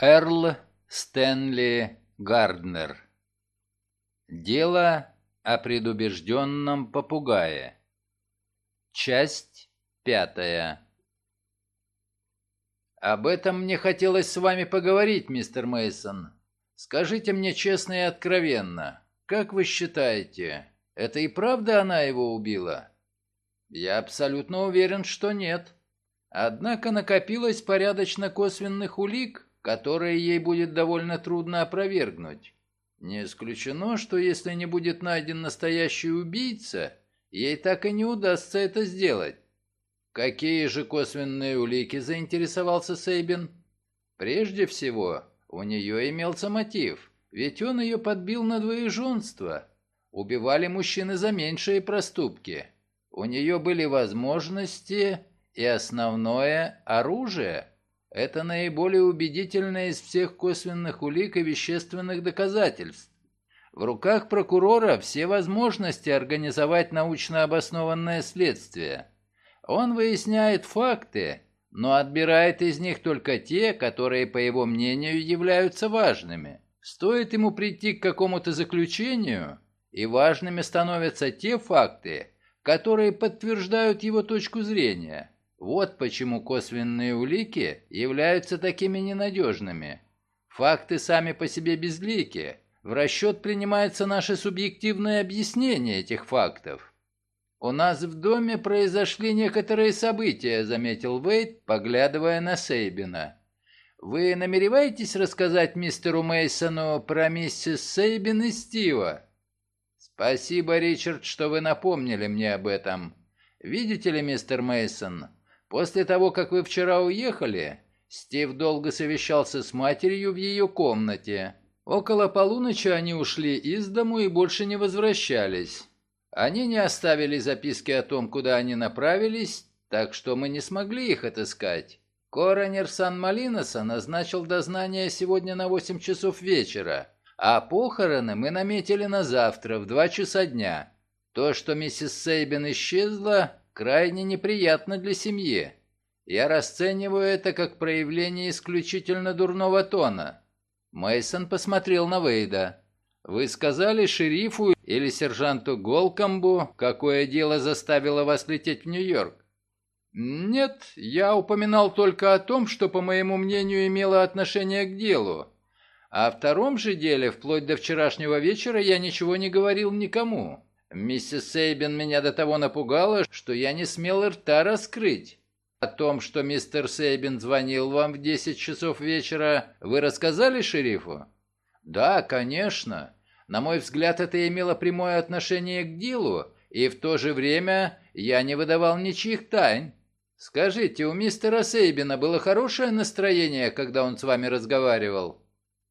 Эрл Стэнли Гарднер. Дело о предубежденном попугае. Часть пятая. Об этом мне хотелось с вами поговорить, мистер Мейсон. Скажите мне честно и откровенно, как вы считаете, это и правда она его убила? Я абсолютно уверен, что нет. Однако накопилось порядочно косвенных улик, которые ей будет довольно трудно опровергнуть. Не исключено, что если не будет найден настоящий убийца, ей так и не удастся это сделать. Какие же косвенные улики заинтересовался Сейбин? Прежде всего, у нее имелся мотив, ведь он ее подбил на двоеженство. Убивали мужчины за меньшие проступки. У нее были возможности и основное оружие – это наиболее убедительное из всех косвенных улик и вещественных доказательств. В руках прокурора все возможности организовать научно обоснованное следствие. Он выясняет факты, но отбирает из них только те, которые, по его мнению, являются важными. Стоит ему прийти к какому-то заключению, и важными становятся те факты, которые подтверждают его точку зрения – вот почему косвенные улики являются такими ненадежными. Факты сами по себе безлики. В расчет принимается наше субъективное объяснение этих фактов. «У нас в доме произошли некоторые события», — заметил Вейт, поглядывая на Сейбина. «Вы намереваетесь рассказать мистеру Мейсону про миссис Сейбин и Стива?» «Спасибо, Ричард, что вы напомнили мне об этом. Видите ли, мистер Мейсон, После того, как вы вчера уехали, Стив долго совещался с матерью в ее комнате. Около полуночи они ушли из дому и больше не возвращались. Они не оставили записки о том, куда они направились, так что мы не смогли их отыскать. Коронер Сан-Малиноса назначил дознание сегодня на 8 часов вечера, а похороны мы наметили на завтра в 2 часа дня. То, что миссис Сейбин исчезла, крайне неприятно для семьи. Я расцениваю это как проявление исключительно дурного тона. Мейсон посмотрел на Вейда. Вы сказали шерифу или сержанту Голкомбу, какое дело заставило вас лететь в Нью-Йорк? Нет, я упоминал только о том, что, по моему мнению, имело отношение к делу. О втором же деле, вплоть до вчерашнего вечера, я ничего не говорил никому. Миссис Сейбин меня до того напугала, что я не смел рта раскрыть. О том, что мистер Сейбин звонил вам в 10 часов вечера, вы рассказали шерифу? Да, конечно. На мой взгляд, это имело прямое отношение к делу, и в то же время я не выдавал ничьих тайн. Скажите, у мистера Сейбина было хорошее настроение, когда он с вами разговаривал?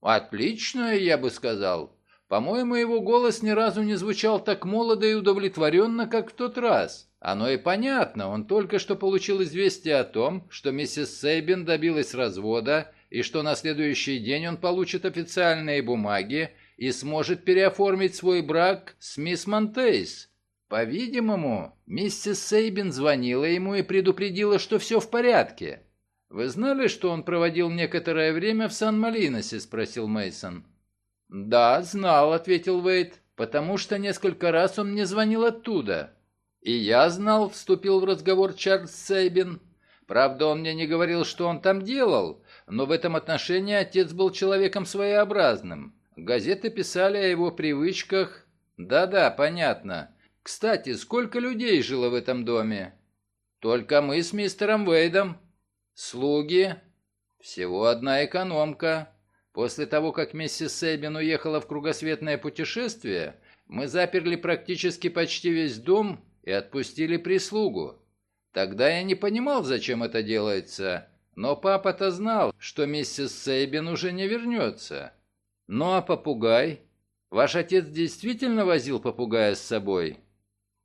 Отличное, я бы сказал. По-моему, его голос ни разу не звучал так молодо и удовлетворенно, как в тот раз. Оно и понятно, он только что получил известие о том, что миссис Сейбин добилась развода, и что на следующий день он получит официальные бумаги и сможет переоформить свой брак с мисс Монтейс. По-видимому, миссис Сейбин звонила ему и предупредила, что все в порядке. «Вы знали, что он проводил некоторое время в Сан-Малиносе?» – спросил Мейсон. «Да, знал», — ответил Вейт, «потому что несколько раз он мне звонил оттуда». «И я знал», — вступил в разговор Чарльз Сейбин. «Правда, он мне не говорил, что он там делал, но в этом отношении отец был человеком своеобразным. Газеты писали о его привычках. Да-да, понятно. Кстати, сколько людей жило в этом доме?» «Только мы с мистером Вейдом. Слуги. Всего одна экономка». После того, как миссис Сейбин уехала в кругосветное путешествие, мы заперли практически почти весь дом и отпустили прислугу. Тогда я не понимал, зачем это делается, но папа-то знал, что миссис Сейбин уже не вернется. Ну а попугай? Ваш отец действительно возил попугая с собой?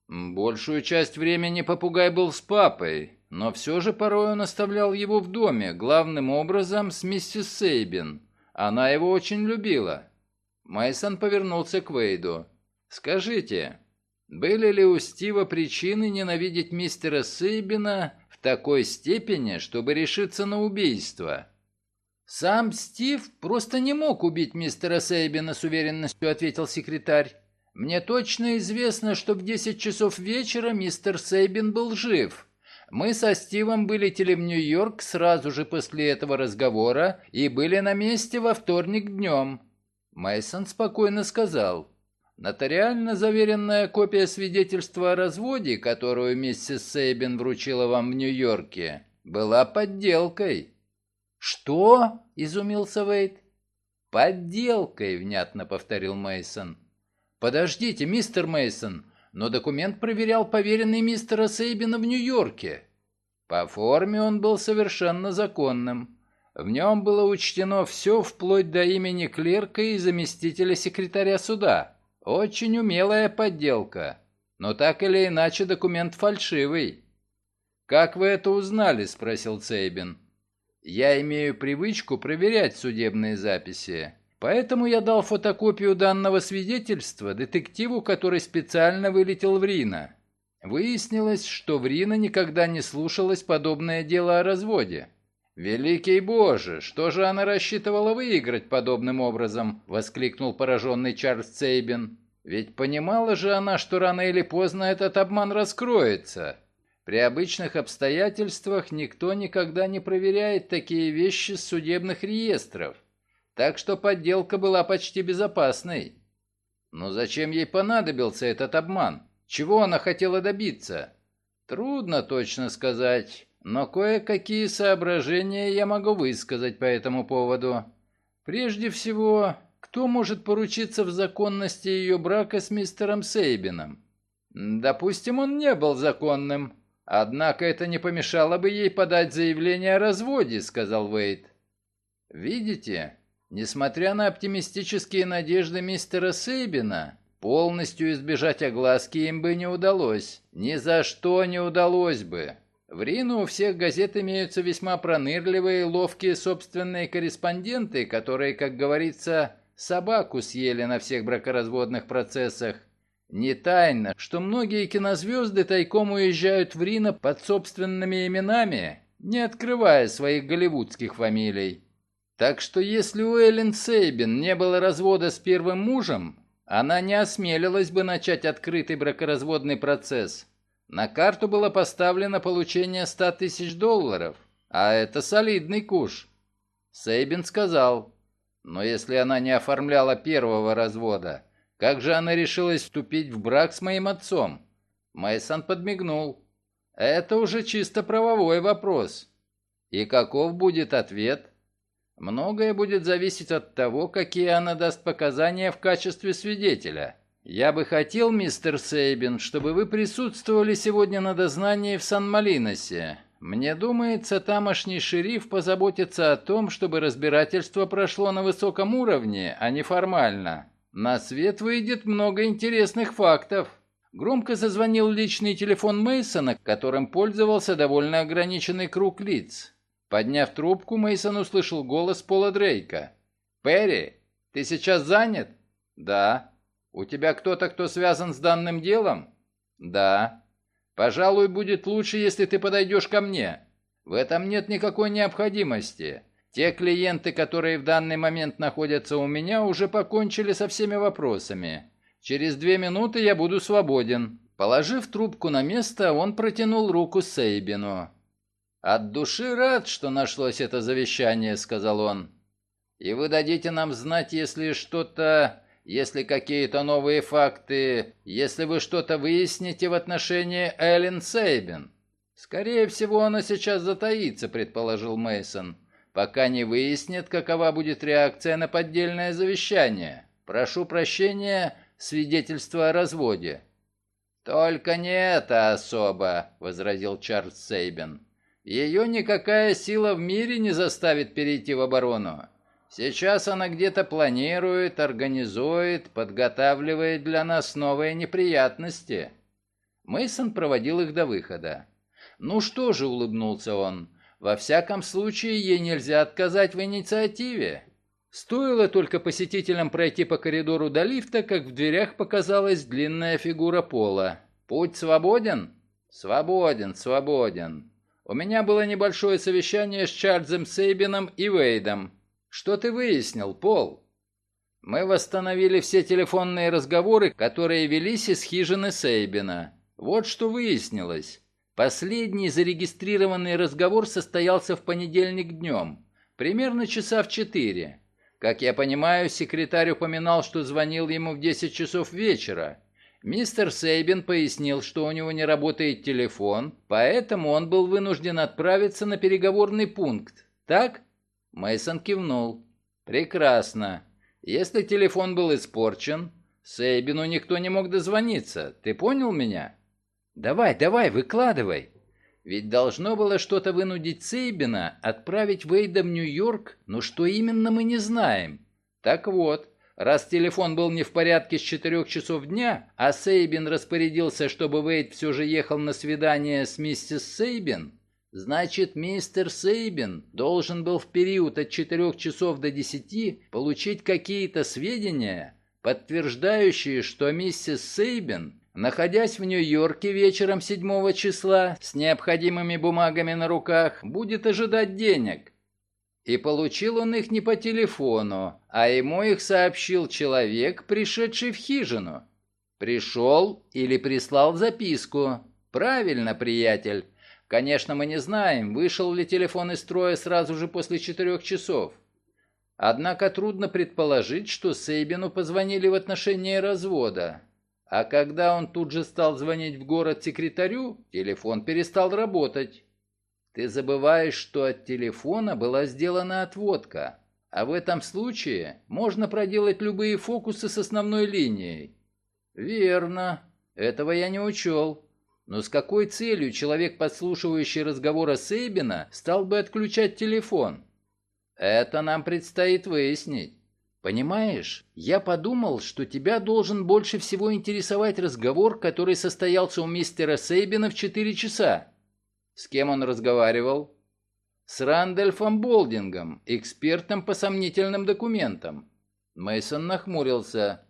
Большую часть времени попугай был с папой, но все же порой он оставлял его в доме, главным образом с миссис Сейбин. Она его очень любила. Майсон повернулся к Вейду. «Скажите, были ли у Стива причины ненавидеть мистера Сейбина в такой степени, чтобы решиться на убийство?» «Сам Стив просто не мог убить мистера Сейбина», — с уверенностью ответил секретарь. «Мне точно известно, что в 10 часов вечера мистер Сейбин был жив. Мы со Стивом вылетели в Нью-Йорк сразу же после этого разговора и были на месте во вторник днем». Мейсон спокойно сказал. «Нотариально заверенная копия свидетельства о разводе, которую миссис Сейбин вручила вам в Нью-Йорке, была подделкой». «Что?» — изумился Вейт. «Подделкой», — внятно повторил Мейсон. «Подождите, мистер Мейсон, но документ проверял поверенный мистера Сейбина в Нью-Йорке. По форме он был совершенно законным. В нем было учтено все вплоть до имени клерка и заместителя секретаря суда. Очень умелая подделка. Но так или иначе документ фальшивый». «Как вы это узнали?» — спросил Сейбин. Я имею привычку проверять судебные записи, поэтому я дал фотокопию данного свидетельства детективу, который специально вылетел в Рино. Выяснилось, что в Рино никогда не слушалось подобное дело о разводе. «Великий Боже, что же она рассчитывала выиграть подобным образом?» — воскликнул пораженный Чарльз Цейбин. «Ведь понимала же она, что рано или поздно этот обман раскроется. При обычных обстоятельствах никто никогда не проверяет такие вещи с судебных реестров, так что подделка была почти безопасной. Но зачем ей понадобился этот обман? Чего она хотела добиться? Трудно точно сказать, но кое-какие соображения я могу высказать по этому поводу. Прежде всего, кто может поручиться в законности ее брака с мистером Сейбином? Допустим, он не был законным, Однако это не помешало бы ей подать заявление о разводе, сказал Уэйт. Видите, несмотря на оптимистические надежды мистера Сейбина, полностью избежать огласки им бы не удалось. Ни за что не удалось бы. В Рину у всех газет имеются весьма пронырливые и ловкие собственные корреспонденты, которые, как говорится, собаку съели на всех бракоразводных процессах. Не тайно, что многие кинозвезды тайком уезжают в Рино под собственными именами, не открывая своих голливудских фамилий. Так что если у Эллен Сейбин не было развода с первым мужем, она не осмелилась бы начать открытый бракоразводный процесс. На карту было поставлено получение 100 тысяч долларов, а это солидный куш. Сейбин сказал, но если она не оформляла первого развода, как же она решилась вступить в брак с моим отцом? Майсон подмигнул. Это уже чисто правовой вопрос. И каков будет ответ? Многое будет зависеть от того, какие она даст показания в качестве свидетеля. Я бы хотел, мистер Сейбин, чтобы вы присутствовали сегодня на дознании в Сан-Малиносе. Мне думается, тамошний шериф позаботится о том, чтобы разбирательство прошло на высоком уровне, а не формально. На свет выйдет много интересных фактов. Громко зазвонил личный телефон Мейсона, которым пользовался довольно ограниченный круг лиц. Подняв трубку, Мейсон услышал голос Пола Дрейка. «Перри, ты сейчас занят?» «Да». «У тебя кто-то, кто связан с данным делом?» «Да». «Пожалуй, будет лучше, если ты подойдешь ко мне. В этом нет никакой необходимости. Те клиенты, которые в данный момент находятся у меня, уже покончили со всеми вопросами. Через две минуты я буду свободен». Положив трубку на место, он протянул руку Сейбину. «От души рад, что нашлось это завещание», — сказал он. «И вы дадите нам знать, если что-то... если какие-то новые факты... если вы что-то выясните в отношении Эллен Сейбин». «Скорее всего, она сейчас затаится», — предположил Мейсон пока не выяснит, какова будет реакция на поддельное завещание. Прошу прощения, свидетельство о разводе». «Только не это особо», — возразил Чарльз Сейбен. «Ее никакая сила в мире не заставит перейти в оборону. Сейчас она где-то планирует, организует, подготавливает для нас новые неприятности». Мейсон проводил их до выхода. «Ну что же», — улыбнулся он, во всяком случае, ей нельзя отказать в инициативе. Стоило только посетителям пройти по коридору до лифта, как в дверях показалась длинная фигура Пола. «Путь свободен?» «Свободен, свободен. У меня было небольшое совещание с Чарльзом Сейбином и Вейдом. Что ты выяснил, Пол? Мы восстановили все телефонные разговоры, которые велись из хижины Сейбина. Вот что выяснилось. Последний зарегистрированный разговор состоялся в понедельник днем, примерно часа в четыре. Как я понимаю, секретарь упоминал, что звонил ему в 10 часов вечера. Мистер Сейбин пояснил, что у него не работает телефон, поэтому он был вынужден отправиться на переговорный пункт. Так? Мейсон кивнул. Прекрасно. Если телефон был испорчен, Сейбину никто не мог дозвониться. Ты понял меня? Давай, давай, выкладывай. Ведь должно было что-то вынудить Сейбина отправить Вейда в Нью-Йорк, но что именно мы не знаем. Так вот, раз телефон был не в порядке с четырех часов дня, а Сейбин распорядился, чтобы Вейд все же ехал на свидание с миссис Сейбин, значит, мистер Сейбин должен был в период от четырех часов до десяти получить какие-то сведения, подтверждающие, что миссис Сейбин находясь в Нью-Йорке вечером 7 числа с необходимыми бумагами на руках, будет ожидать денег. И получил он их не по телефону, а ему их сообщил человек, пришедший в хижину. Пришел или прислал записку. Правильно, приятель. Конечно, мы не знаем, вышел ли телефон из строя сразу же после четырех часов. Однако трудно предположить, что Сейбину позвонили в отношении развода. А когда он тут же стал звонить в город секретарю, телефон перестал работать. Ты забываешь, что от телефона была сделана отводка, а в этом случае можно проделать любые фокусы с основной линией. Верно, этого я не учел. Но с какой целью человек, подслушивающий разговоры Сейбина, стал бы отключать телефон? Это нам предстоит выяснить. Понимаешь, я подумал, что тебя должен больше всего интересовать разговор, который состоялся у мистера Сейбина в четыре часа. С кем он разговаривал? С Рандольфом Болдингом, экспертом по сомнительным документам. Мейсон нахмурился.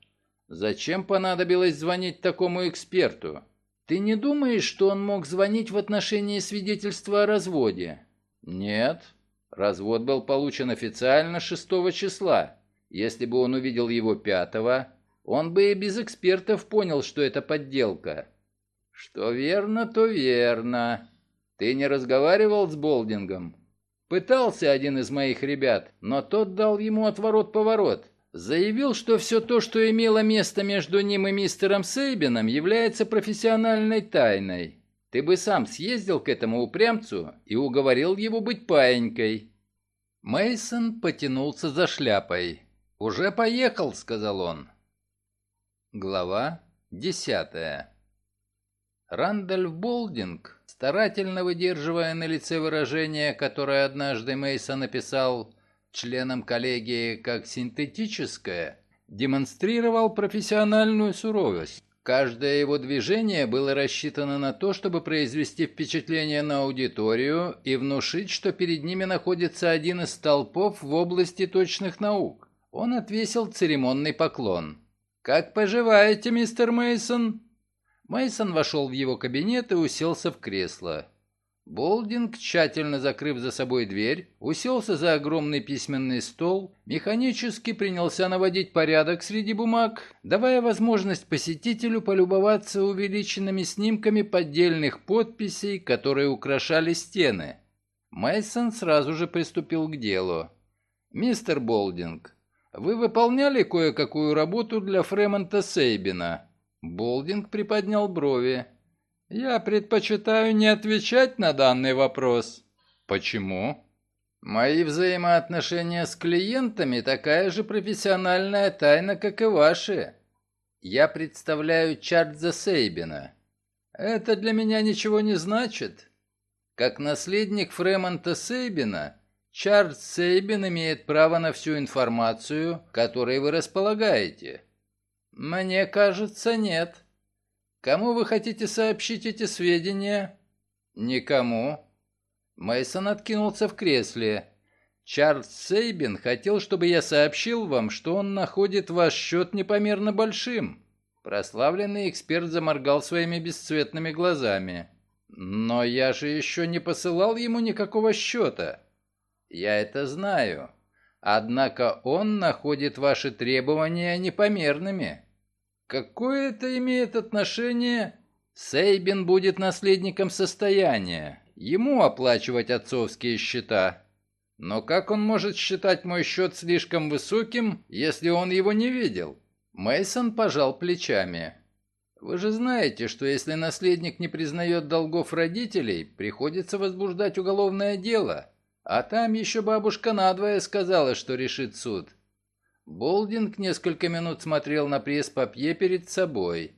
Зачем понадобилось звонить такому эксперту? Ты не думаешь, что он мог звонить в отношении свидетельства о разводе? Нет. Развод был получен официально 6 числа. Если бы он увидел его пятого, он бы и без экспертов понял, что это подделка. Что верно, то верно. Ты не разговаривал с Болдингом? Пытался один из моих ребят, но тот дал ему отворот-поворот. Заявил, что все то, что имело место между ним и мистером Сейбином, является профессиональной тайной. Ты бы сам съездил к этому упрямцу и уговорил его быть паенькой. Мейсон потянулся за шляпой. «Уже поехал», — сказал он. Глава десятая. Рандольф Болдинг, старательно выдерживая на лице выражение, которое однажды Мейсон написал членам коллегии как синтетическое, демонстрировал профессиональную суровость. Каждое его движение было рассчитано на то, чтобы произвести впечатление на аудиторию и внушить, что перед ними находится один из столпов в области точных наук. Он отвесил церемонный поклон. «Как поживаете, мистер Мейсон? Мейсон вошел в его кабинет и уселся в кресло. Болдинг, тщательно закрыв за собой дверь, уселся за огромный письменный стол, механически принялся наводить порядок среди бумаг, давая возможность посетителю полюбоваться увеличенными снимками поддельных подписей, которые украшали стены. Мейсон сразу же приступил к делу. «Мистер Болдинг, вы выполняли кое-какую работу для Фремонта Сейбина?» Болдинг приподнял брови. «Я предпочитаю не отвечать на данный вопрос». «Почему?» «Мои взаимоотношения с клиентами такая же профессиональная тайна, как и ваши. Я представляю Чарльза Сейбина. Это для меня ничего не значит. Как наследник Фремонта Сейбина Чарльз Сейбин имеет право на всю информацию, которой вы располагаете. Мне кажется, нет. Кому вы хотите сообщить эти сведения? Никому. Мейсон откинулся в кресле. Чарльз Сейбин хотел, чтобы я сообщил вам, что он находит ваш счет непомерно большим. Прославленный эксперт заморгал своими бесцветными глазами. Но я же еще не посылал ему никакого счета. Я это знаю. Однако он находит ваши требования непомерными. Какое это имеет отношение? Сейбин будет наследником состояния. Ему оплачивать отцовские счета. Но как он может считать мой счет слишком высоким, если он его не видел? Мейсон пожал плечами. Вы же знаете, что если наследник не признает долгов родителей, приходится возбуждать уголовное дело. А там еще бабушка надвое сказала, что решит суд. Болдинг несколько минут смотрел на пресс-папье перед собой.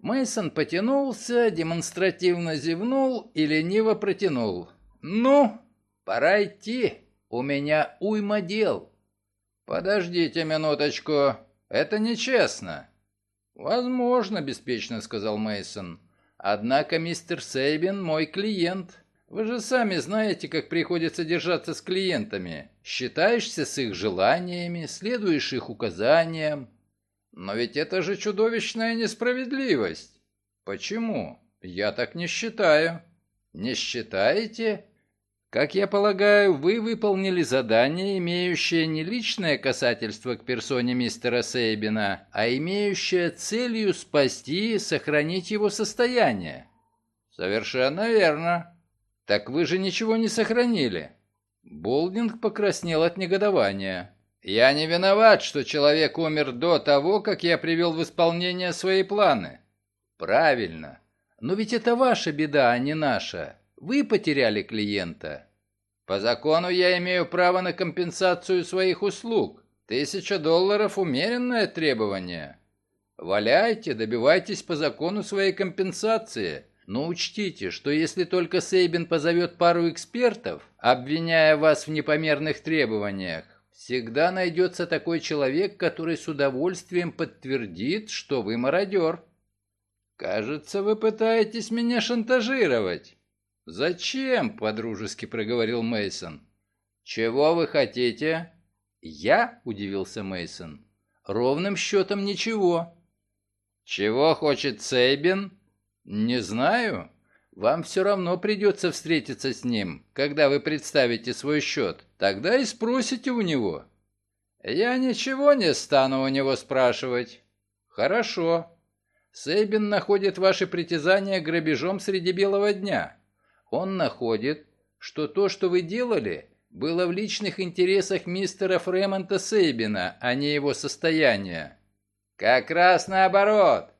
Мейсон потянулся, демонстративно зевнул и лениво протянул. «Ну, пора идти. У меня уйма дел». «Подождите минуточку. Это нечестно». «Возможно», — беспечно сказал Мейсон. «Однако мистер Сейбин мой клиент. Вы же сами знаете, как приходится держаться с клиентами. Считаешься с их желаниями, следуешь их указаниям. Но ведь это же чудовищная несправедливость. Почему? Я так не считаю. Не считаете? Как я полагаю, вы выполнили задание, имеющее не личное касательство к персоне мистера Сейбина, а имеющее целью спасти и сохранить его состояние. Совершенно верно. «Так вы же ничего не сохранили». Болдинг покраснел от негодования. «Я не виноват, что человек умер до того, как я привел в исполнение свои планы». «Правильно. Но ведь это ваша беда, а не наша. Вы потеряли клиента». «По закону я имею право на компенсацию своих услуг. Тысяча долларов – умеренное требование. Валяйте, добивайтесь по закону своей компенсации. Но учтите, что если только Сейбин позовет пару экспертов, обвиняя вас в непомерных требованиях, всегда найдется такой человек, который с удовольствием подтвердит, что вы мародер. Кажется, вы пытаетесь меня шантажировать. Зачем? подружески проговорил Мейсон. Чего вы хотите? Я? удивился Мейсон. Ровным счетом ничего. Чего хочет Сейбин? «Не знаю. Вам все равно придется встретиться с ним, когда вы представите свой счет. Тогда и спросите у него». «Я ничего не стану у него спрашивать». «Хорошо. Сейбин находит ваши притязания грабежом среди белого дня. Он находит, что то, что вы делали, было в личных интересах мистера Фремонта Сейбина, а не его состояния». «Как раз наоборот.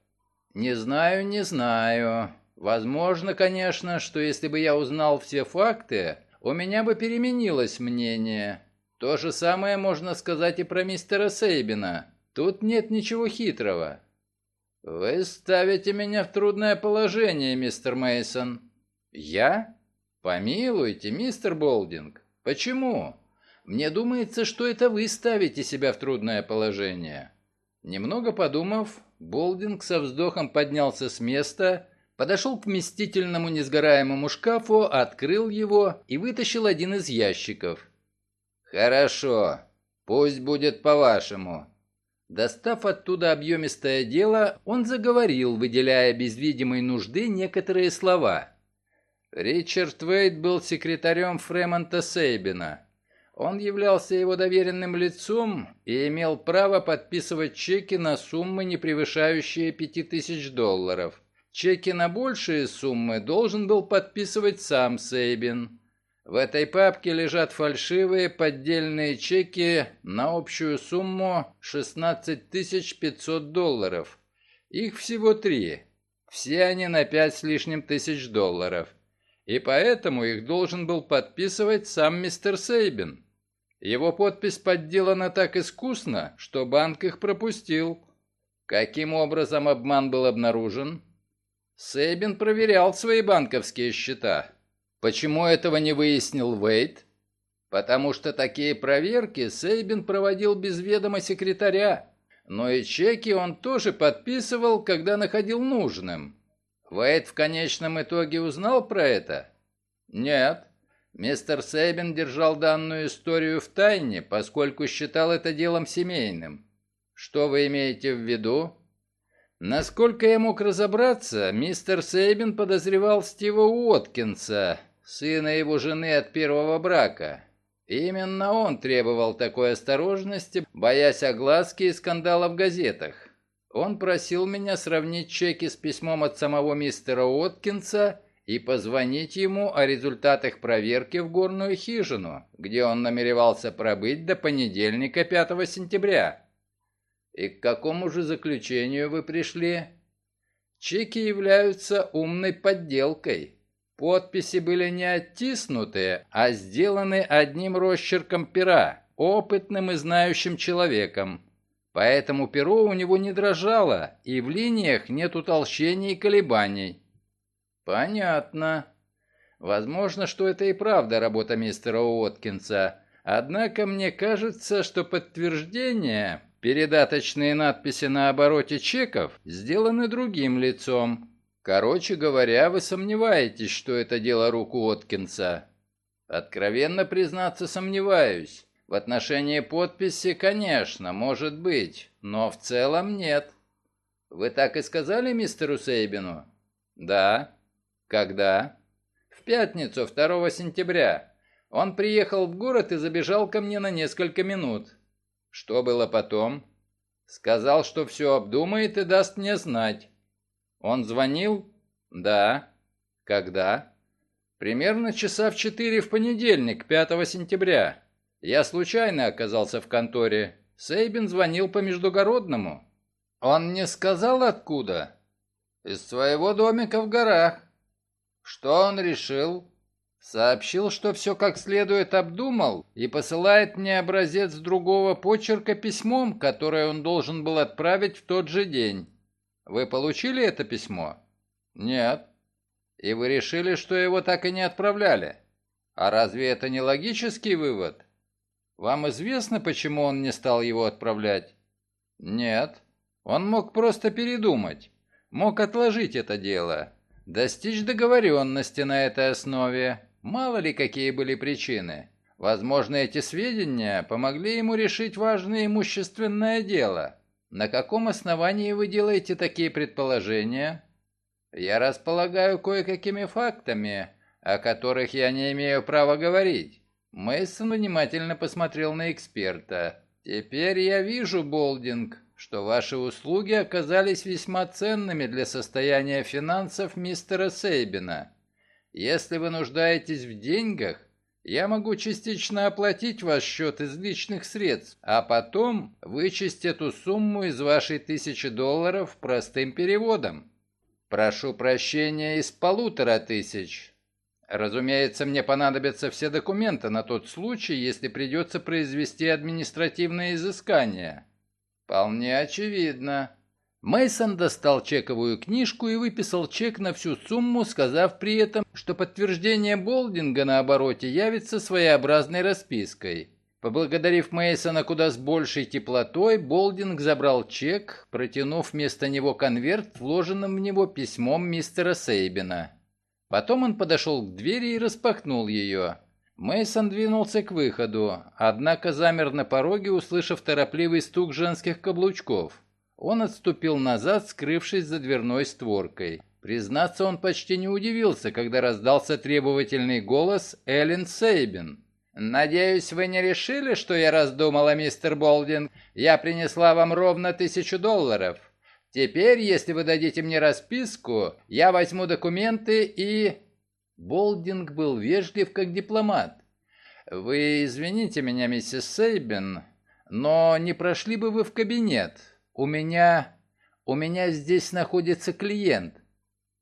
«Не знаю, не знаю. Возможно, конечно, что если бы я узнал все факты, у меня бы переменилось мнение. То же самое можно сказать и про мистера Сейбина. Тут нет ничего хитрого». «Вы ставите меня в трудное положение, мистер Мейсон. «Я? Помилуйте, мистер Болдинг. Почему? Мне думается, что это вы ставите себя в трудное положение». Немного подумав, Болдинг со вздохом поднялся с места, подошел к вместительному несгораемому шкафу, открыл его и вытащил один из ящиков. «Хорошо, пусть будет по-вашему». Достав оттуда объемистое дело, он заговорил, выделяя без видимой нужды некоторые слова. Ричард Вейт был секретарем Фремонта Сейбина. Он являлся его доверенным лицом и имел право подписывать чеки на суммы, не превышающие пяти тысяч долларов. Чеки на большие суммы должен был подписывать сам Сейбин. В этой папке лежат фальшивые поддельные чеки на общую сумму 16 500 долларов. Их всего три. Все они на пять с лишним тысяч долларов. И поэтому их должен был подписывать сам мистер Сейбин. Его подпись подделана так искусно, что банк их пропустил. Каким образом обман был обнаружен? Сейбин проверял свои банковские счета. Почему этого не выяснил Вейт? Потому что такие проверки Сейбин проводил без ведома секретаря. Но и чеки он тоже подписывал, когда находил нужным. Вейт в конечном итоге узнал про это? Нет. Мистер Сейбин держал данную историю в тайне, поскольку считал это делом семейным. Что вы имеете в виду? Насколько я мог разобраться, мистер Сейбин подозревал Стива Уоткинса, сына его жены от первого брака. Именно он требовал такой осторожности, боясь огласки и скандала в газетах. Он просил меня сравнить чеки с письмом от самого мистера Уоткинса и позвонить ему о результатах проверки в горную хижину, где он намеревался пробыть до понедельника 5 сентября. И к какому же заключению вы пришли? Чеки являются умной подделкой. Подписи были не оттиснутые, а сделаны одним росчерком пера, опытным и знающим человеком. Поэтому перо у него не дрожало, и в линиях нет утолщений и колебаний. Понятно. Возможно, что это и правда работа мистера Уоткинса. Однако мне кажется, что подтверждение, передаточные надписи на обороте чеков, сделаны другим лицом. Короче говоря, вы сомневаетесь, что это дело рук Уоткинса. Откровенно признаться, сомневаюсь. В отношении подписи, конечно, может быть, но в целом нет. Вы так и сказали мистеру Сейбину? Да. Когда? В пятницу, 2 сентября. Он приехал в город и забежал ко мне на несколько минут. Что было потом? Сказал, что все обдумает и даст мне знать. Он звонил? Да. Когда? Примерно часа в четыре в понедельник, 5 сентября. Я случайно оказался в конторе. Сейбин звонил по междугородному. Он не сказал откуда? Из своего домика в горах. Что он решил? Сообщил, что все как следует обдумал и посылает мне образец другого почерка письмом, которое он должен был отправить в тот же день. Вы получили это письмо? Нет. И вы решили, что его так и не отправляли? А разве это не логический вывод? Вам известно, почему он не стал его отправлять? Нет. Он мог просто передумать. Мог отложить это дело. Достичь договоренности на этой основе. Мало ли какие были причины. Возможно, эти сведения помогли ему решить важное имущественное дело. На каком основании вы делаете такие предположения? Я располагаю кое-какими фактами, о которых я не имею права говорить. Мейсон внимательно посмотрел на эксперта. Теперь я вижу, Болдинг, что ваши услуги оказались весьма ценными для состояния финансов мистера Сейбина. Если вы нуждаетесь в деньгах, я могу частично оплатить ваш счет из личных средств, а потом вычесть эту сумму из вашей тысячи долларов простым переводом. Прошу прощения, из полутора тысяч. Разумеется, мне понадобятся все документы на тот случай, если придется произвести административное изыскание. Вполне очевидно. Мейсон достал чековую книжку и выписал чек на всю сумму, сказав при этом, что подтверждение Болдинга на обороте явится своеобразной распиской. Поблагодарив Мейсона куда с большей теплотой, Болдинг забрал чек, протянув вместо него конверт, вложенным в него письмом мистера Сейбина. Потом он подошел к двери и распахнул ее. Мейсон двинулся к выходу, однако замер на пороге, услышав торопливый стук женских каблучков. Он отступил назад, скрывшись за дверной створкой. Признаться, он почти не удивился, когда раздался требовательный голос Эллен Сейбин. «Надеюсь, вы не решили, что я раздумала, мистер Болдинг? Я принесла вам ровно тысячу долларов. Теперь, если вы дадите мне расписку, я возьму документы и...» Болдинг был вежлив, как дипломат. «Вы извините меня, миссис Сейбин, но не прошли бы вы в кабинет? У меня... у меня здесь находится клиент».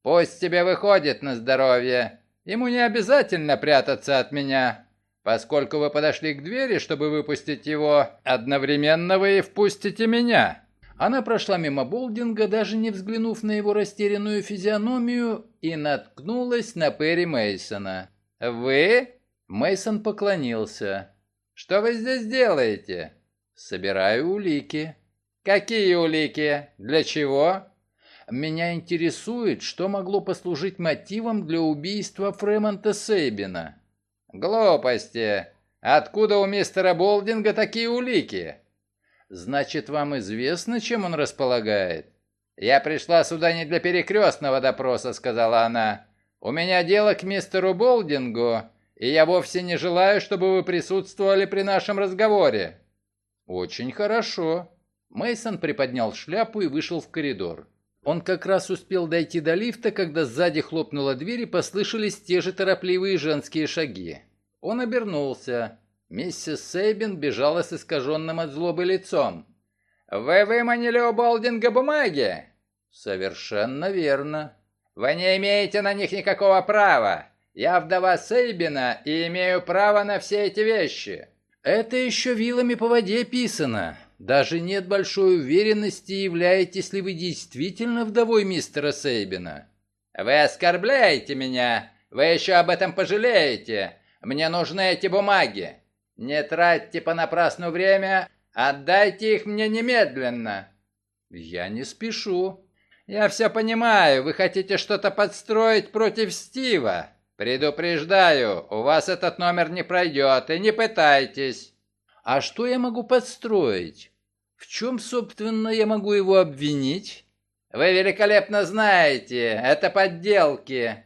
«Пусть тебе выходит на здоровье. Ему не обязательно прятаться от меня. Поскольку вы подошли к двери, чтобы выпустить его, одновременно вы и впустите меня». Она прошла мимо Болдинга, даже не взглянув на его растерянную физиономию, и наткнулась на Перри Мейсона. «Вы?» Мейсон поклонился. «Что вы здесь делаете?» «Собираю улики». «Какие улики? Для чего?» «Меня интересует, что могло послужить мотивом для убийства Фремонта Сейбина». «Глупости. Откуда у мистера Болдинга такие улики?» Значит, вам известно, чем он располагает? Я пришла сюда не для перекрестного допроса, сказала она. У меня дело к мистеру Болдингу, и я вовсе не желаю, чтобы вы присутствовали при нашем разговоре». «Очень хорошо». Мейсон приподнял шляпу и вышел в коридор. Он как раз успел дойти до лифта, когда сзади хлопнула дверь и послышались те же торопливые женские шаги. Он обернулся. Миссис Сейбин бежала с искаженным от злобы лицом. «Вы выманили у Болдинга бумаги?» «Совершенно верно». «Вы не имеете на них никакого права. Я вдова Сейбина и имею право на все эти вещи». «Это еще вилами по воде писано. Даже нет большой уверенности, являетесь ли вы действительно вдовой мистера Сейбина». «Вы оскорбляете меня. Вы еще об этом пожалеете. Мне нужны эти бумаги. Не тратьте понапрасну время, отдайте их мне немедленно. Я не спешу. Я все понимаю, вы хотите что-то подстроить против Стива. Предупреждаю, у вас этот номер не пройдет, и не пытайтесь. А что я могу подстроить? В чем, собственно, я могу его обвинить? Вы великолепно знаете, это подделки.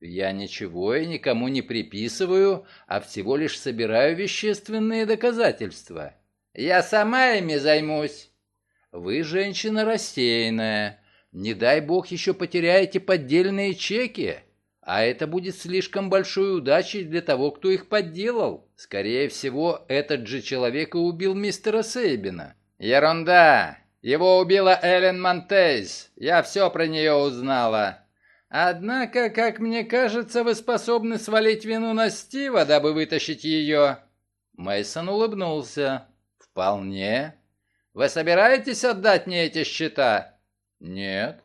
Я ничего и никому не приписываю, а всего лишь собираю вещественные доказательства. Я сама ими займусь. Вы женщина рассеянная. Не дай бог еще потеряете поддельные чеки. А это будет слишком большой удачей для того, кто их подделал. Скорее всего, этот же человек и убил мистера Сейбина. Ерунда. Его убила Эллен Монтейс. Я все про нее узнала. Однако, как мне кажется, вы способны свалить вину на Стива, дабы вытащить ее. Мейсон улыбнулся. Вполне. Вы собираетесь отдать мне эти счета? Нет.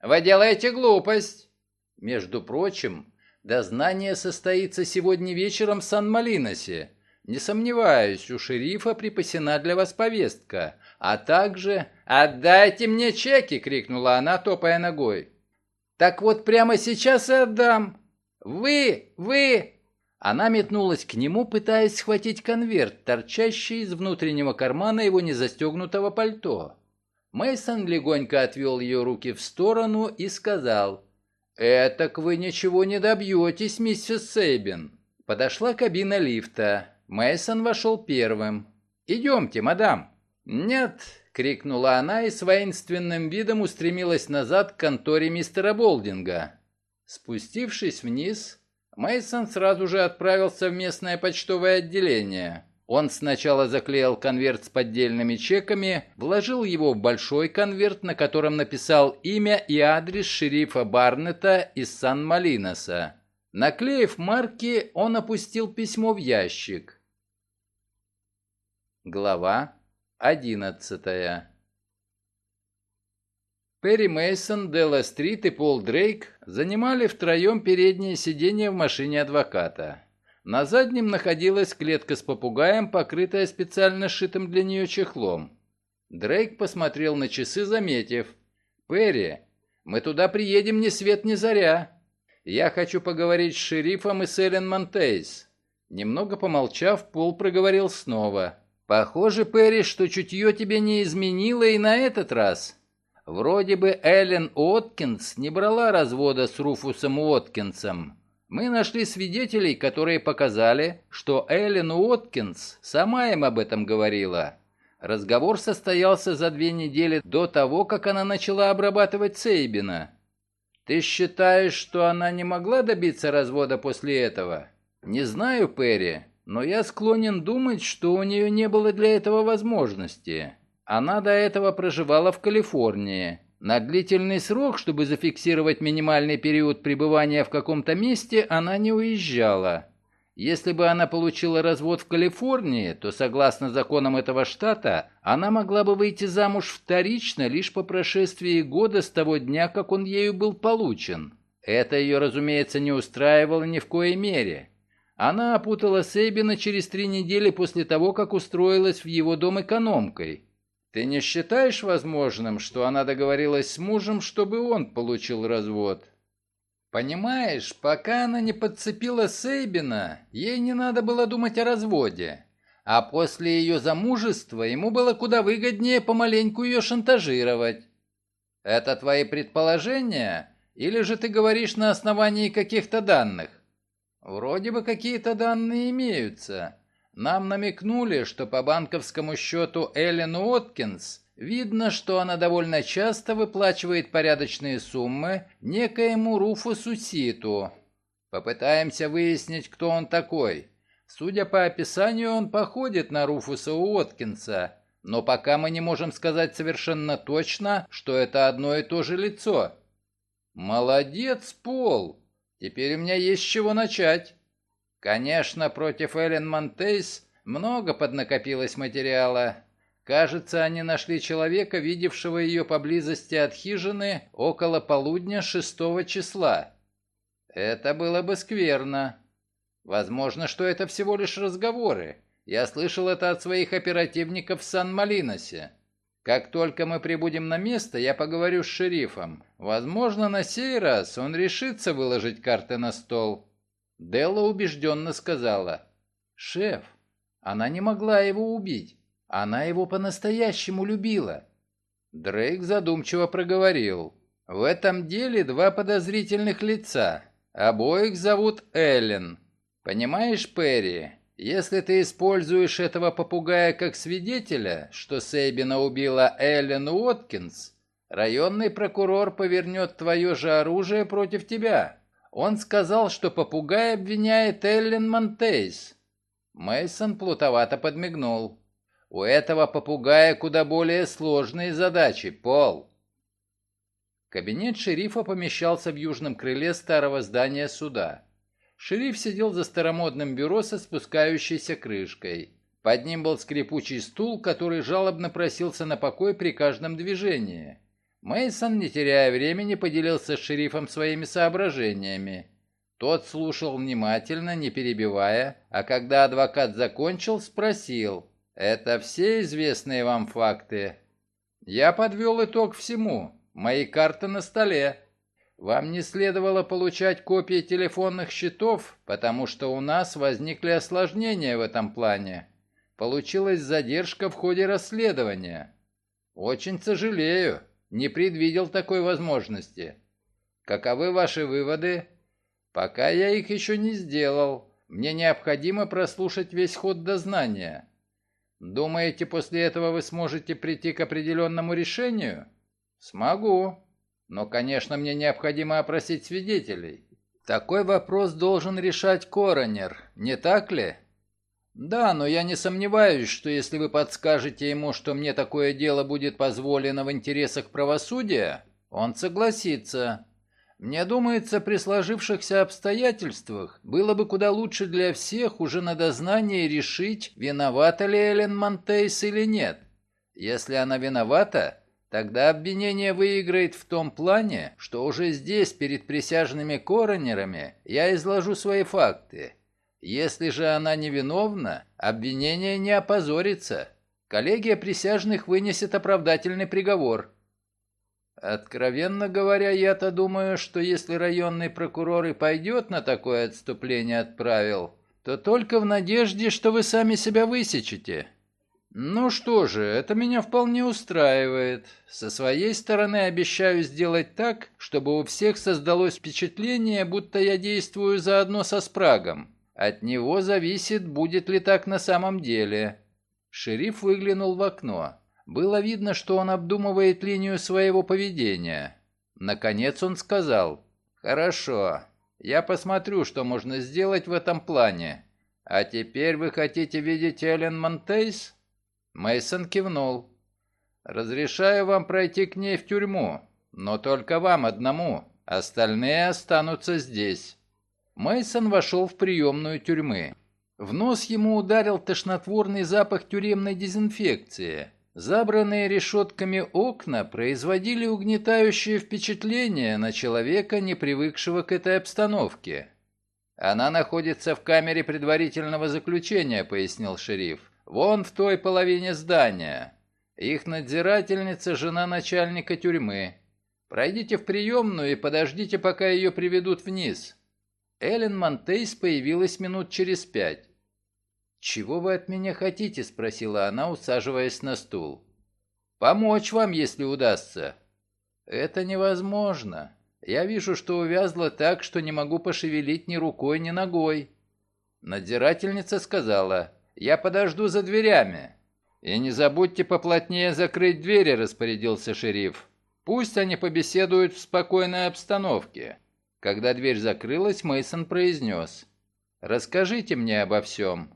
Вы делаете глупость. Между прочим, дознание состоится сегодня вечером в Сан-Малиносе. Не сомневаюсь, у шерифа припасена для вас повестка. А также... «Отдайте мне чеки!» — крикнула она, топая ногой. Так вот прямо сейчас и отдам. Вы, вы!» Она метнулась к нему, пытаясь схватить конверт, торчащий из внутреннего кармана его незастегнутого пальто. Мейсон легонько отвел ее руки в сторону и сказал, «Этак вы ничего не добьетесь, миссис Сейбин». Подошла кабина лифта. Мейсон вошел первым. «Идемте, мадам». «Нет, крикнула она и с воинственным видом устремилась назад к конторе мистера Болдинга. Спустившись вниз, Мейсон сразу же отправился в местное почтовое отделение. Он сначала заклеил конверт с поддельными чеками, вложил его в большой конверт, на котором написал имя и адрес шерифа Барнета из Сан-Малиноса. Наклеив марки, он опустил письмо в ящик. Глава Одиннадцатая. Перри Мейсон, Делла Стрит и Пол Дрейк занимали втроем переднее сиденье в машине адвоката. На заднем находилась клетка с попугаем, покрытая специально сшитым для нее чехлом. Дрейк посмотрел на часы, заметив. «Перри, мы туда приедем ни свет ни заря. Я хочу поговорить с шерифом и с Эллен Монтейс». Немного помолчав, Пол проговорил снова. Похоже, Перри, что чутье тебе не изменило и на этот раз. Вроде бы Эллен Уоткинс не брала развода с Руфусом Уоткинсом. Мы нашли свидетелей, которые показали, что Эллен Уоткинс сама им об этом говорила. Разговор состоялся за две недели до того, как она начала обрабатывать Сейбина. Ты считаешь, что она не могла добиться развода после этого? Не знаю, Перри, но я склонен думать, что у нее не было для этого возможности. Она до этого проживала в Калифорнии. На длительный срок, чтобы зафиксировать минимальный период пребывания в каком-то месте, она не уезжала. Если бы она получила развод в Калифорнии, то, согласно законам этого штата, она могла бы выйти замуж вторично лишь по прошествии года с того дня, как он ею был получен. Это ее, разумеется, не устраивало ни в коей мере. Она опутала Сейбина через три недели после того, как устроилась в его дом экономкой. Ты не считаешь возможным, что она договорилась с мужем, чтобы он получил развод? Понимаешь, пока она не подцепила Сейбина, ей не надо было думать о разводе. А после ее замужества ему было куда выгоднее помаленьку ее шантажировать. Это твои предположения? Или же ты говоришь на основании каких-то данных? Вроде бы какие-то данные имеются. Нам намекнули, что по банковскому счету Эллен Уоткинс видно, что она довольно часто выплачивает порядочные суммы некоему Руфусу Ситу. Попытаемся выяснить, кто он такой. Судя по описанию, он походит на Руфуса Уоткинса, но пока мы не можем сказать совершенно точно, что это одно и то же лицо. Молодец, Пол. Теперь у меня есть чего начать. Конечно, против Эллен Монтейс много поднакопилось материала. Кажется, они нашли человека, видевшего ее поблизости от хижины около полудня шестого числа. Это было бы скверно. Возможно, что это всего лишь разговоры. Я слышал это от своих оперативников в Сан-Малиносе. Как только мы прибудем на место, я поговорю с шерифом. Возможно, на сей раз он решится выложить карты на стол. Делла убежденно сказала. «Шеф, она не могла его убить. Она его по-настоящему любила». Дрейк задумчиво проговорил. «В этом деле два подозрительных лица. Обоих зовут Эллен. Понимаешь, Перри, если ты используешь этого попугая как свидетеля, что Сейбина убила Эллен Уоткинс, районный прокурор повернет твое же оружие против тебя. Он сказал, что попугай обвиняет Эллен Монтейс. Мейсон плутовато подмигнул. У этого попугая куда более сложные задачи, Пол. Кабинет шерифа помещался в южном крыле старого здания суда. Шериф сидел за старомодным бюро со спускающейся крышкой. Под ним был скрипучий стул, который жалобно просился на покой при каждом движении. Мейсон, не теряя времени, поделился с шерифом своими соображениями. Тот слушал внимательно, не перебивая, а когда адвокат закончил, спросил, «Это все известные вам факты?» «Я подвел итог всему. Мои карты на столе. Вам не следовало получать копии телефонных счетов, потому что у нас возникли осложнения в этом плане. Получилась задержка в ходе расследования. Очень сожалею. Не предвидел такой возможности. Каковы ваши выводы? Пока я их еще не сделал. Мне необходимо прослушать весь ход дознания. Думаете, после этого вы сможете прийти к определенному решению? Смогу. Но, конечно, мне необходимо опросить свидетелей. Такой вопрос должен решать коронер, не так ли? «Да, но я не сомневаюсь, что если вы подскажете ему, что мне такое дело будет позволено в интересах правосудия, он согласится. Мне думается, при сложившихся обстоятельствах было бы куда лучше для всех уже на дознании решить, виновата ли Эллен Монтейс или нет. Если она виновата, тогда обвинение выиграет в том плане, что уже здесь, перед присяжными коронерами, я изложу свои факты». Если же она невиновна, обвинение не опозорится. Коллегия присяжных вынесет оправдательный приговор. Откровенно говоря, я-то думаю, что если районный прокурор и пойдет на такое отступление от правил, то только в надежде, что вы сами себя высечете. Ну что же, это меня вполне устраивает. Со своей стороны обещаю сделать так, чтобы у всех создалось впечатление, будто я действую заодно со Спрагом. От него зависит, будет ли так на самом деле. Шериф выглянул в окно. Было видно, что он обдумывает линию своего поведения. Наконец он сказал, «Хорошо, я посмотрю, что можно сделать в этом плане. А теперь вы хотите видеть Эллен Монтейс?» Мейсон кивнул. «Разрешаю вам пройти к ней в тюрьму, но только вам одному. Остальные останутся здесь». Мейсон вошел в приемную тюрьмы. В нос ему ударил тошнотворный запах тюремной дезинфекции. Забранные решетками окна производили угнетающее впечатление на человека, не привыкшего к этой обстановке. «Она находится в камере предварительного заключения», — пояснил шериф. «Вон в той половине здания. Их надзирательница — жена начальника тюрьмы. Пройдите в приемную и подождите, пока ее приведут вниз. Эллен Монтейс появилась минут через пять. «Чего вы от меня хотите?» – спросила она, усаживаясь на стул. «Помочь вам, если удастся». «Это невозможно. Я вижу, что увязла так, что не могу пошевелить ни рукой, ни ногой». Надзирательница сказала, «Я подожду за дверями». «И не забудьте поплотнее закрыть двери», — распорядился шериф. «Пусть они побеседуют в спокойной обстановке». Когда дверь закрылась, Мейсон произнес, «Расскажите мне обо всем».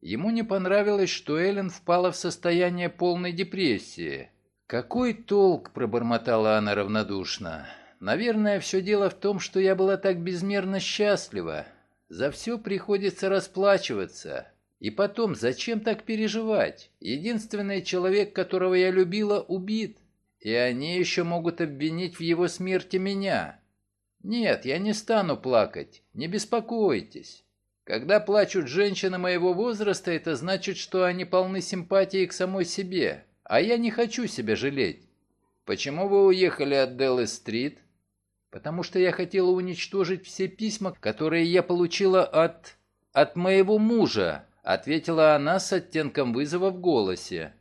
Ему не понравилось, что Эллен впала в состояние полной депрессии. «Какой толк?» – пробормотала она равнодушно. «Наверное, все дело в том, что я была так безмерно счастлива. За все приходится расплачиваться. И потом, зачем так переживать? Единственный человек, которого я любила, убит. И они еще могут обвинить в его смерти меня. Нет, я не стану плакать. Не беспокойтесь. Когда плачут женщины моего возраста, это значит, что они полны симпатии к самой себе, а я не хочу себя жалеть. Почему вы уехали от Деллы-стрит? Потому что я хотела уничтожить все письма, которые я получила от... от моего мужа, ответила она с оттенком вызова в голосе.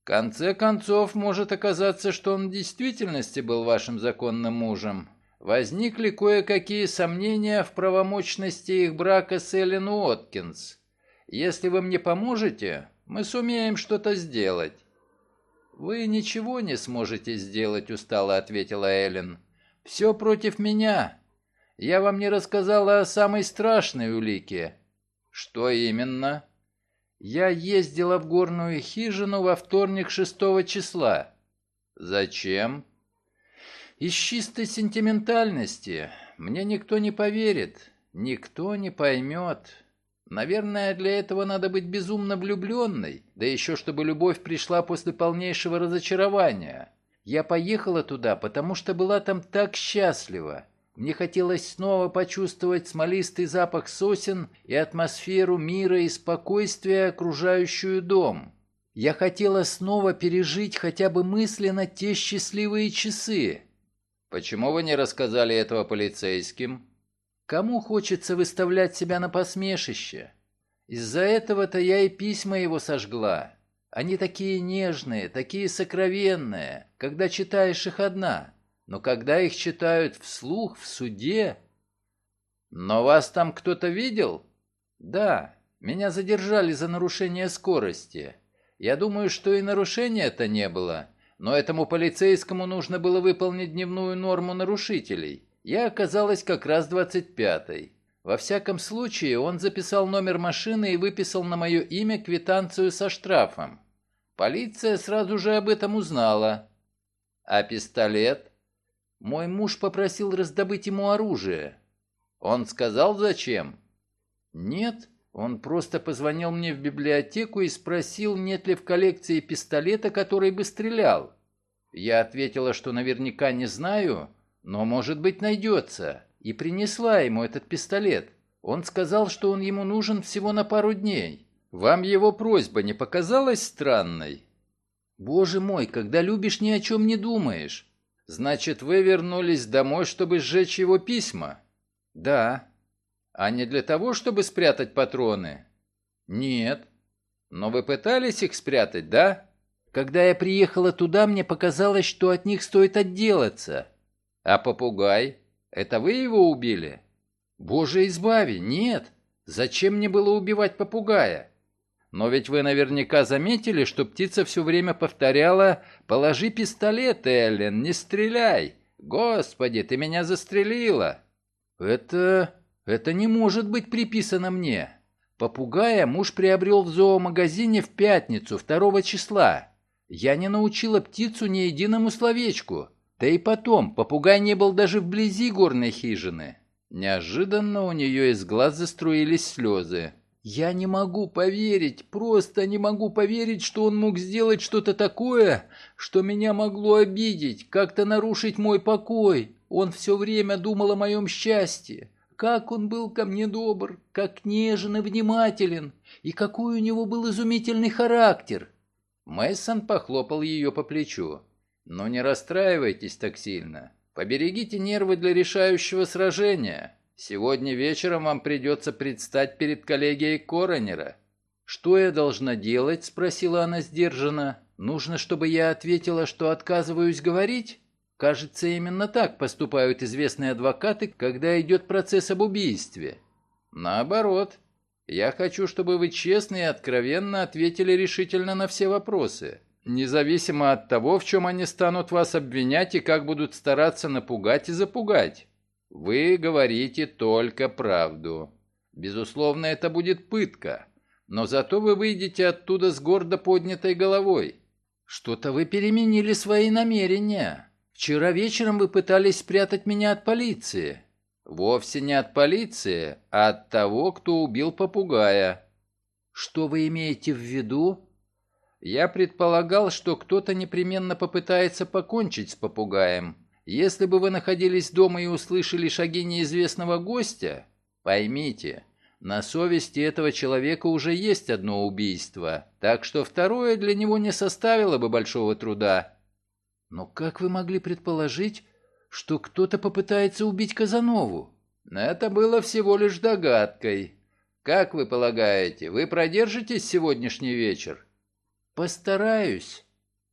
В конце концов, может оказаться, что он в действительности был вашим законным мужем возникли кое-какие сомнения в правомочности их брака с Эллен Уоткинс. Если вы мне поможете, мы сумеем что-то сделать». «Вы ничего не сможете сделать», — устало ответила Эллен. «Все против меня. Я вам не рассказала о самой страшной улике». «Что именно?» «Я ездила в горную хижину во вторник шестого числа». «Зачем?» Из чистой сентиментальности мне никто не поверит, никто не поймет. Наверное, для этого надо быть безумно влюбленной, да еще чтобы любовь пришла после полнейшего разочарования. Я поехала туда, потому что была там так счастлива. Мне хотелось снова почувствовать смолистый запах сосен и атмосферу мира и спокойствия, окружающую дом. Я хотела снова пережить хотя бы мысленно те счастливые часы, Почему вы не рассказали этого полицейским? Кому хочется выставлять себя на посмешище? Из-за этого-то я и письма его сожгла. Они такие нежные, такие сокровенные, когда читаешь их одна. Но когда их читают вслух, в суде... Но вас там кто-то видел? Да, меня задержали за нарушение скорости. Я думаю, что и нарушения-то не было. Но этому полицейскому нужно было выполнить дневную норму нарушителей. Я оказалась как раз двадцать пятой. Во всяком случае, он записал номер машины и выписал на мое имя квитанцию со штрафом. Полиция сразу же об этом узнала. А пистолет? Мой муж попросил раздобыть ему оружие. Он сказал, зачем? Нет, он просто позвонил мне в библиотеку и спросил, нет ли в коллекции пистолета, который бы стрелял. Я ответила, что наверняка не знаю, но, может быть, найдется, и принесла ему этот пистолет. Он сказал, что он ему нужен всего на пару дней. Вам его просьба не показалась странной? Боже мой, когда любишь, ни о чем не думаешь. Значит, вы вернулись домой, чтобы сжечь его письма? Да. А не для того, чтобы спрятать патроны? Нет. Но вы пытались их спрятать, да? Когда я приехала туда, мне показалось, что от них стоит отделаться. А попугай? Это вы его убили? Боже избави, нет. Зачем мне было убивать попугая? Но ведь вы наверняка заметили, что птица все время повторяла «Положи пистолет, Эллен, не стреляй! Господи, ты меня застрелила!» «Это... Это не может быть приписано мне. Попугая муж приобрел в зоомагазине в пятницу, 2 числа. Я не научила птицу ни единому словечку. Да и потом, попугай не был даже вблизи горной хижины. Неожиданно у нее из глаз заструились слезы. «Я не могу поверить, просто не могу поверить, что он мог сделать что-то такое, что меня могло обидеть, как-то нарушить мой покой. Он все время думал о моем счастье. Как он был ко мне добр, как нежен и внимателен, и какой у него был изумительный характер. Мэйсон похлопал ее по плечу. «Но не расстраивайтесь так сильно. Поберегите нервы для решающего сражения. Сегодня вечером вам придется предстать перед коллегией Коронера». «Что я должна делать?» – спросила она сдержанно. «Нужно, чтобы я ответила, что отказываюсь говорить?» Кажется, именно так поступают известные адвокаты, когда идет процесс об убийстве. Наоборот. Я хочу, чтобы вы честно и откровенно ответили решительно на все вопросы, независимо от того, в чем они станут вас обвинять и как будут стараться напугать и запугать. Вы говорите только правду. Безусловно, это будет пытка, но зато вы выйдете оттуда с гордо поднятой головой. Что-то вы переменили свои намерения. Вчера вечером вы пытались спрятать меня от полиции. Вовсе не от полиции, а от того, кто убил попугая. Что вы имеете в виду? Я предполагал, что кто-то непременно попытается покончить с попугаем. Если бы вы находились дома и услышали шаги неизвестного гостя, поймите, на совести этого человека уже есть одно убийство, так что второе для него не составило бы большого труда. Но как вы могли предположить, что кто-то попытается убить Казанову. Это было всего лишь догадкой. Как вы полагаете, вы продержитесь сегодняшний вечер? Постараюсь.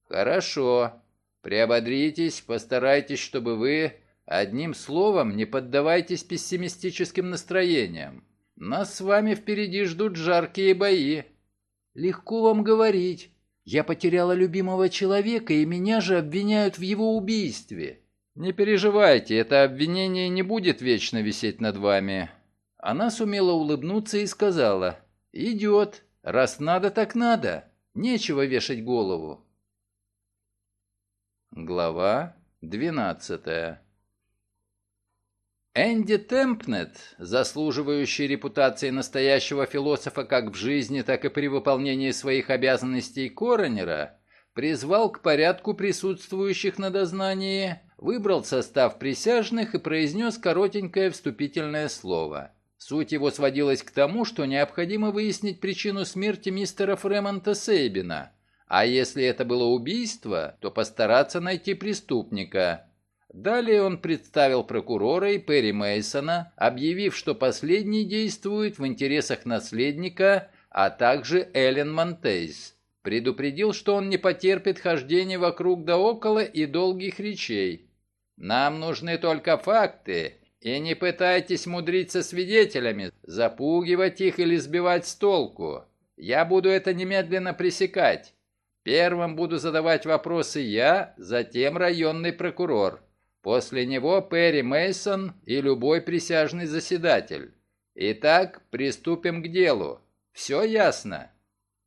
Хорошо. Приободритесь, постарайтесь, чтобы вы, одним словом, не поддавайтесь пессимистическим настроениям. Нас с вами впереди ждут жаркие бои. Легко вам говорить. Я потеряла любимого человека, и меня же обвиняют в его убийстве. «Не переживайте, это обвинение не будет вечно висеть над вами». Она сумела улыбнуться и сказала, «Идет. Раз надо, так надо. Нечего вешать голову». Глава двенадцатая Энди Темпнет, заслуживающий репутации настоящего философа как в жизни, так и при выполнении своих обязанностей коронера, призвал к порядку присутствующих на дознании выбрал состав присяжных и произнес коротенькое вступительное слово. Суть его сводилась к тому, что необходимо выяснить причину смерти мистера Фремонта Сейбина, а если это было убийство, то постараться найти преступника. Далее он представил прокурора и Перри Мейсона, объявив, что последний действует в интересах наследника, а также Эллен Монтейс. Предупредил, что он не потерпит хождения вокруг да около и долгих речей. Нам нужны только факты, и не пытайтесь мудрить со свидетелями, запугивать их или сбивать с толку. Я буду это немедленно пресекать. Первым буду задавать вопросы я, затем районный прокурор. После него Перри Мейсон и любой присяжный заседатель. Итак, приступим к делу. Все ясно?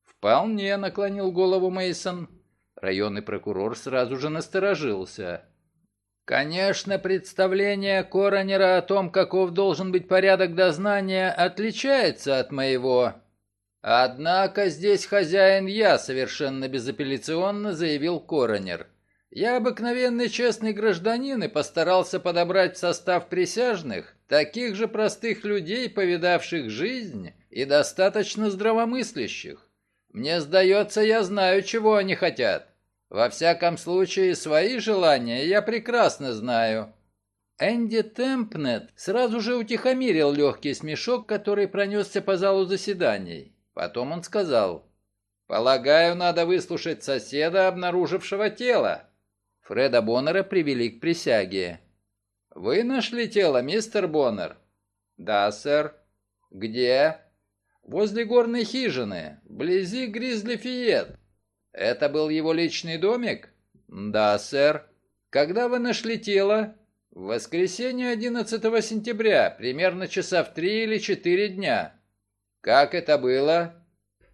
Вполне наклонил голову Мейсон. Районный прокурор сразу же насторожился. Конечно, представление Коронера о том, каков должен быть порядок дознания, отличается от моего. Однако здесь хозяин я, совершенно безапелляционно заявил Коронер. Я обыкновенный честный гражданин и постарался подобрать в состав присяжных таких же простых людей, повидавших жизнь и достаточно здравомыслящих. Мне сдается, я знаю, чего они хотят. Во всяком случае, свои желания я прекрасно знаю». Энди Темпнет сразу же утихомирил легкий смешок, который пронесся по залу заседаний. Потом он сказал, «Полагаю, надо выслушать соседа, обнаружившего тело». Фреда Боннера привели к присяге. «Вы нашли тело, мистер Боннер?» «Да, сэр». «Где?» «Возле горной хижины, вблизи Гризли Фиет». «Это был его личный домик?» «Да, сэр». «Когда вы нашли тело?» «В воскресенье 11 сентября, примерно часа в три или четыре дня». «Как это было?»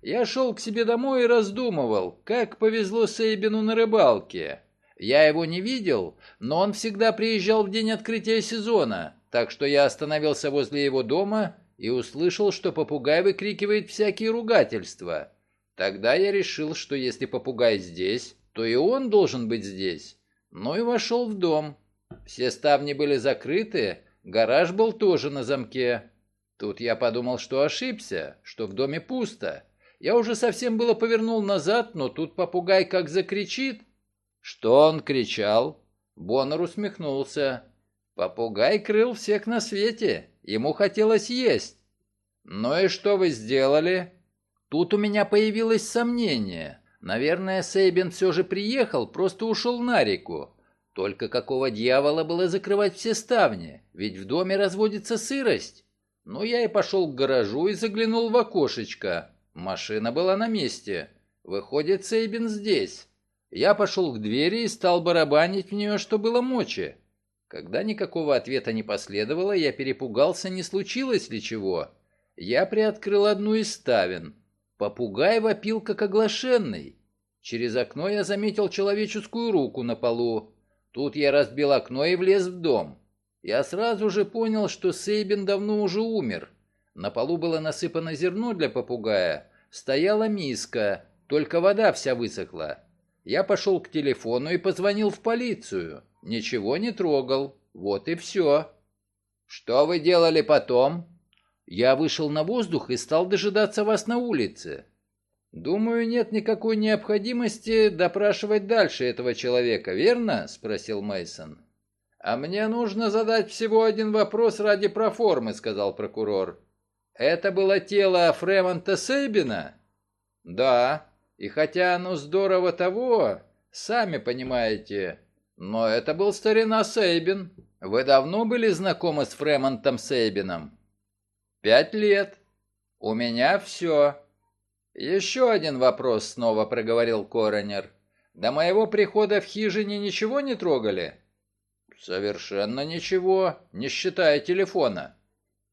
«Я шел к себе домой и раздумывал, как повезло Сейбину на рыбалке. Я его не видел, но он всегда приезжал в день открытия сезона, так что я остановился возле его дома и услышал, что попугай выкрикивает всякие ругательства. Тогда я решил, что если попугай здесь, то и он должен быть здесь. Ну и вошел в дом. Все ставни были закрыты, гараж был тоже на замке. Тут я подумал, что ошибся, что в доме пусто. Я уже совсем было повернул назад, но тут попугай как закричит. Что он кричал? Боннер усмехнулся. Попугай крыл всех на свете. Ему хотелось есть. Ну и что вы сделали? Тут у меня появилось сомнение. Наверное, Сейбин все же приехал, просто ушел на реку. Только какого дьявола было закрывать все ставни? Ведь в доме разводится сырость. Ну, я и пошел к гаражу и заглянул в окошечко. Машина была на месте. Выходит, Сейбин здесь. Я пошел к двери и стал барабанить в нее, что было мочи. Когда никакого ответа не последовало, я перепугался, не случилось ли чего. Я приоткрыл одну из ставен. Попугай вопил, как оглашенный. Через окно я заметил человеческую руку на полу. Тут я разбил окно и влез в дом. Я сразу же понял, что Сейбин давно уже умер. На полу было насыпано зерно для попугая, стояла миска, только вода вся высохла. Я пошел к телефону и позвонил в полицию. Ничего не трогал. Вот и все. Что вы делали потом? Я вышел на воздух и стал дожидаться вас на улице. «Думаю, нет никакой необходимости допрашивать дальше этого человека, верно?» – спросил Мейсон. «А мне нужно задать всего один вопрос ради проформы», – сказал прокурор. «Это было тело Фремонта Сейбина?» «Да, и хотя оно здорово того, сами понимаете, но это был старина Сейбин. Вы давно были знакомы с Фремонтом Сейбином?» «Пять лет. У меня все». «Еще один вопрос», — снова проговорил коронер. «До моего прихода в хижине ничего не трогали?» «Совершенно ничего, не считая телефона».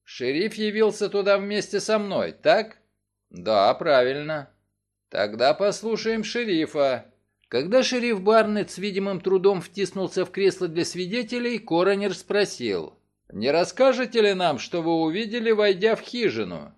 «Шериф явился туда вместе со мной, так?» «Да, правильно». «Тогда послушаем шерифа». Когда шериф Барнетт с видимым трудом втиснулся в кресло для свидетелей, коронер спросил. «Не расскажете ли нам, что вы увидели, войдя в хижину?»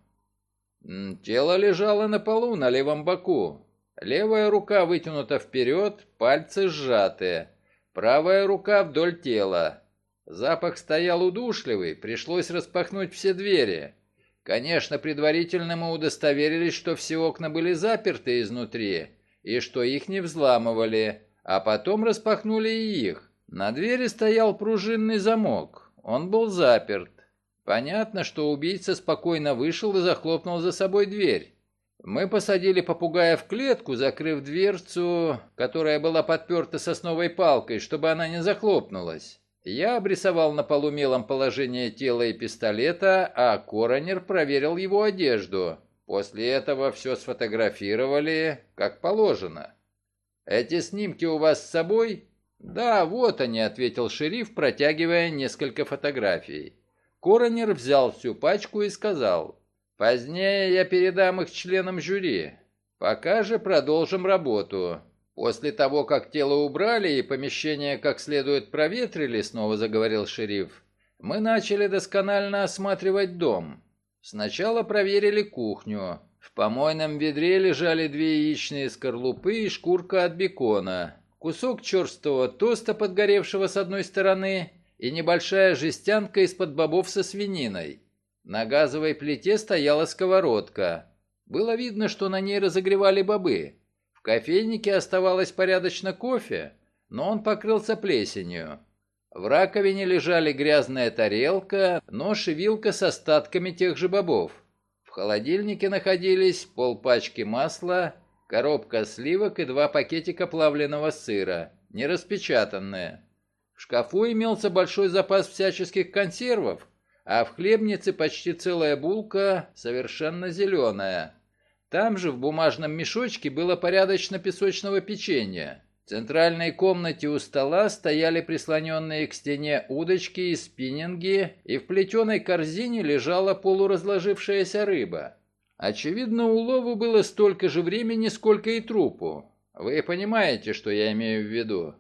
Тело лежало на полу на левом боку. Левая рука вытянута вперед, пальцы сжаты. Правая рука вдоль тела. Запах стоял удушливый, пришлось распахнуть все двери. Конечно, предварительно мы удостоверились, что все окна были заперты изнутри, и что их не взламывали, а потом распахнули и их. На двери стоял пружинный замок, он был заперт. Понятно, что убийца спокойно вышел и захлопнул за собой дверь. Мы посадили попугая в клетку, закрыв дверцу, которая была подперта сосновой палкой, чтобы она не захлопнулась. Я обрисовал на полу мелом положение тела и пистолета, а коронер проверил его одежду. После этого все сфотографировали, как положено. «Эти снимки у вас с собой?» «Да, вот они», — ответил шериф, протягивая несколько фотографий. Коронер взял всю пачку и сказал, «Позднее я передам их членам жюри. Пока же продолжим работу. После того, как тело убрали и помещение как следует проветрили, снова заговорил шериф, мы начали досконально осматривать дом. Сначала проверили кухню. В помойном ведре лежали две яичные скорлупы и шкурка от бекона, кусок черстого тоста, подгоревшего с одной стороны, и небольшая жестянка из-под бобов со свининой. На газовой плите стояла сковородка. Было видно, что на ней разогревали бобы. В кофейнике оставалось порядочно кофе, но он покрылся плесенью. В раковине лежали грязная тарелка, нож и вилка с остатками тех же бобов. В холодильнике находились полпачки масла, коробка сливок и два пакетика плавленного сыра, не распечатанные. В шкафу имелся большой запас всяческих консервов, а в хлебнице почти целая булка, совершенно зеленая. Там же в бумажном мешочке было порядочно песочного печенья. В центральной комнате у стола стояли прислоненные к стене удочки и спиннинги, и в плетеной корзине лежала полуразложившаяся рыба. Очевидно, улову было столько же времени, сколько и трупу. Вы понимаете, что я имею в виду?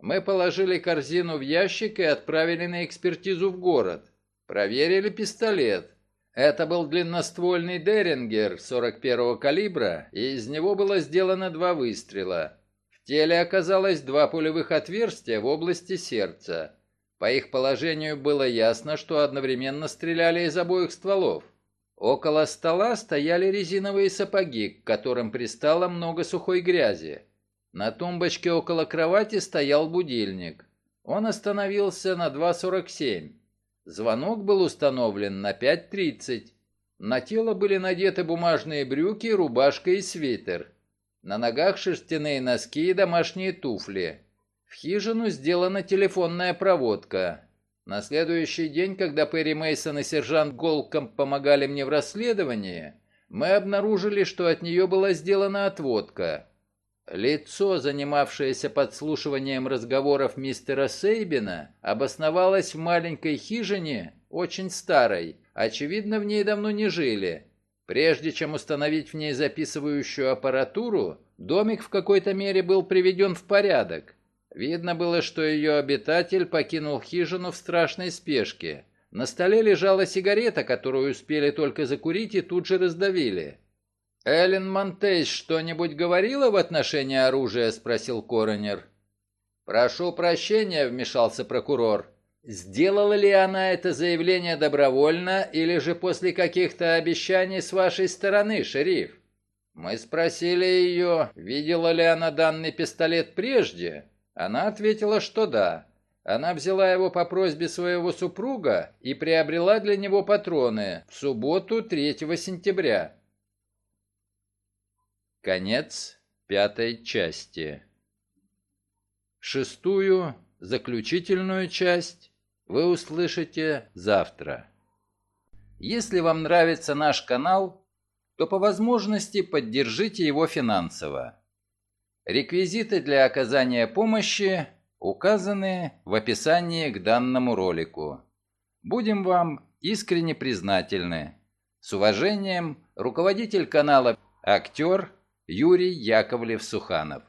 Мы положили корзину в ящик и отправили на экспертизу в город. Проверили пистолет. Это был длинноствольный Дерингер 41-го калибра, и из него было сделано два выстрела. В теле оказалось два пулевых отверстия в области сердца. По их положению было ясно, что одновременно стреляли из обоих стволов. Около стола стояли резиновые сапоги, к которым пристало много сухой грязи. На тумбочке около кровати стоял будильник. Он остановился на 2.47. Звонок был установлен на 5.30. На тело были надеты бумажные брюки, рубашка и свитер. На ногах шерстяные носки и домашние туфли. В хижину сделана телефонная проводка. На следующий день, когда Перри Мейсон и сержант Голком помогали мне в расследовании, мы обнаружили, что от нее была сделана отводка. Лицо, занимавшееся подслушиванием разговоров мистера Сейбина, обосновалось в маленькой хижине, очень старой, очевидно, в ней давно не жили. Прежде чем установить в ней записывающую аппаратуру, домик в какой-то мере был приведен в порядок. Видно было, что ее обитатель покинул хижину в страшной спешке. На столе лежала сигарета, которую успели только закурить и тут же раздавили. «Эллен Монтейс что-нибудь говорила в отношении оружия?» – спросил коронер. «Прошу прощения», – вмешался прокурор. «Сделала ли она это заявление добровольно или же после каких-то обещаний с вашей стороны, шериф?» Мы спросили ее, видела ли она данный пистолет прежде, она ответила, что да. Она взяла его по просьбе своего супруга и приобрела для него патроны в субботу 3 сентября. Конец пятой части. Шестую, заключительную часть вы услышите завтра. Если вам нравится наш канал, то по возможности поддержите его финансово. Реквизиты для оказания помощи указаны в описании к данному ролику. Будем вам искренне признательны. С уважением, руководитель канала «Актер» Юрий Яковлев-Суханов.